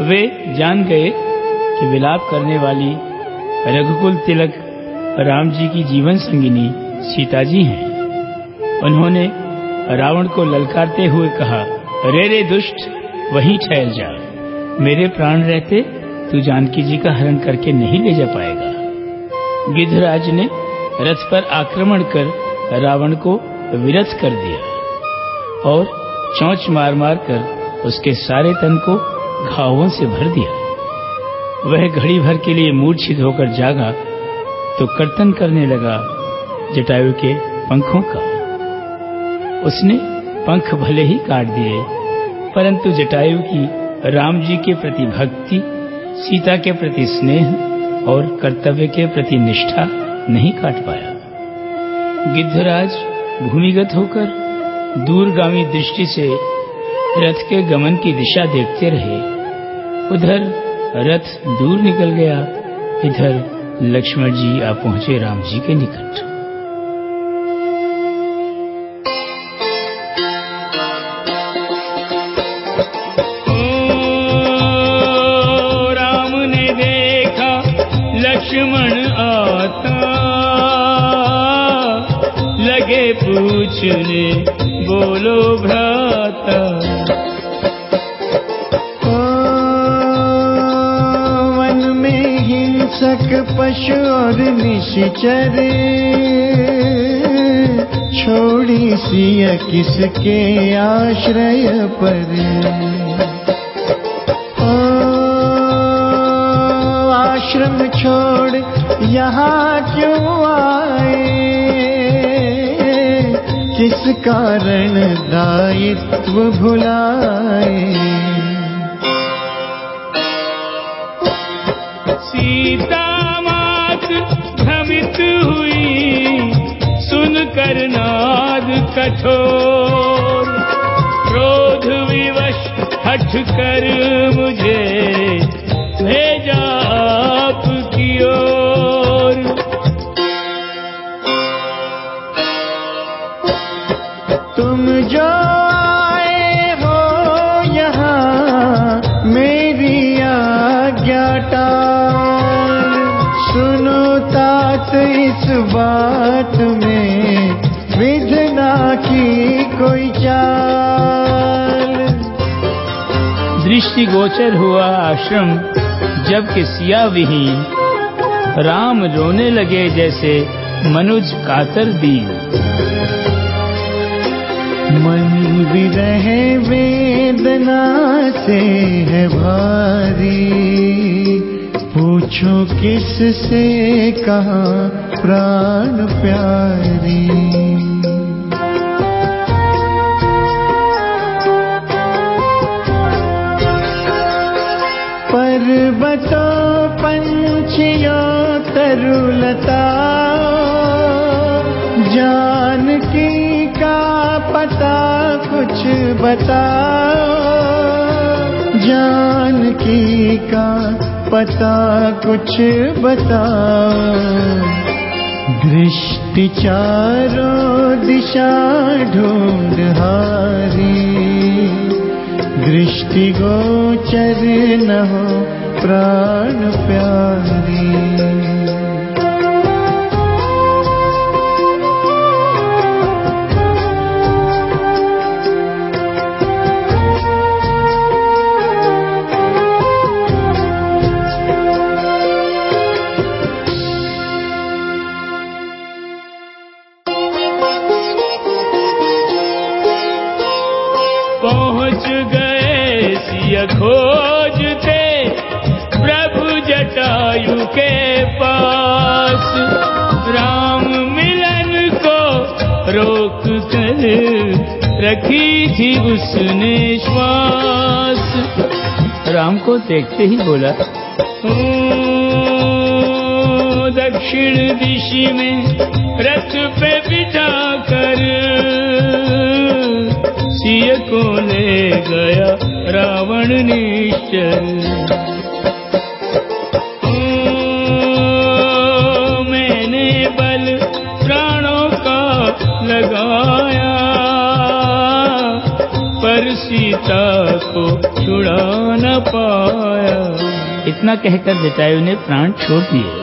वे जान गए कि विलाप करने वाली रघुकुल तिलक राम जी की जीवन संगिनी सीता जी हैं। उन्होंने रावण को ललकारते हुए कहा, रे रे दुष्ट, वहीं ठहर जा। मेरे प्राण रहते तू जानकी जी का हरण करके नहीं ले जा पाएगा। गिद्धराज ने रथ पर आक्रमण कर रावण को विरथ कर दिया और चौंच मार मार कर उसके सारे तन को घावों से भर दिया। वह घड़ी भर के लिए मूर्छित होकर जागा तो कर्तन करने लगा जटायु के पंखों का। उसने पंख भले ही काट दिए, परंतु जटायु की राम जी के प्रति भक्ति, सीता के प्रति स्नेह और कर्तव्य के प्रति निष्ठा नहीं काट पाया। गिद्धराज भूमिगत होकर दूरगामी दृष्टि से रथ के गमन की दिशा देखते रहे। उधर रथ दूर निकल गया। इधर लक्ष्मण जी आ पहुँचे राम जी के निकट। राम ने देखा लक्ष्मण लगे पूछने, बोलो भ्राता। वन में हिंसक पशु और निश्चर। छोड़ी सिया किसके आश्रय पर। आश्रम छोड़, यहाँ क्यों आए किस कारण दायित्व भुलाए। सीता मात भ्रमित हुई, सुनकर नाद कठोर। क्रोध विवश हट कर मुझे जो आए हो यहाँ मेरी आज्ञा टाल। सुनो तात इस बात में विधना की कोई चाल। दृष्टि गोचर हुआ आश्रम, जब कि सिया विहीन राम रोने लगे जैसे मनुज कातर दीन। मन विरह वेदना से है भारी। पूछो किस से कहा प्राण प्यारी। पर्वतों पंछियों तरुलता जानकी का पता कुछ बताओ। जानकी का पता कुछ बताओ। दृष्टि चारों दिशा ढूंढ हारी। दृष्टि गोचर न हो प्राण प्यारी। गए सिय खोजते प्रभु जटायु के पास। राम मिलन को रोक कर रखी थी उसने श्वास। राम को देखते ही बोला दक्षिण दिशि में रथ पे बिठा कर सिय को ले गया रावण निश्चल। मैंने बल प्राणों का लगाया, पर सीता सीता को छुड़ा न पाया। इतना कहकर जटायु ने प्राण छोड़ दिए।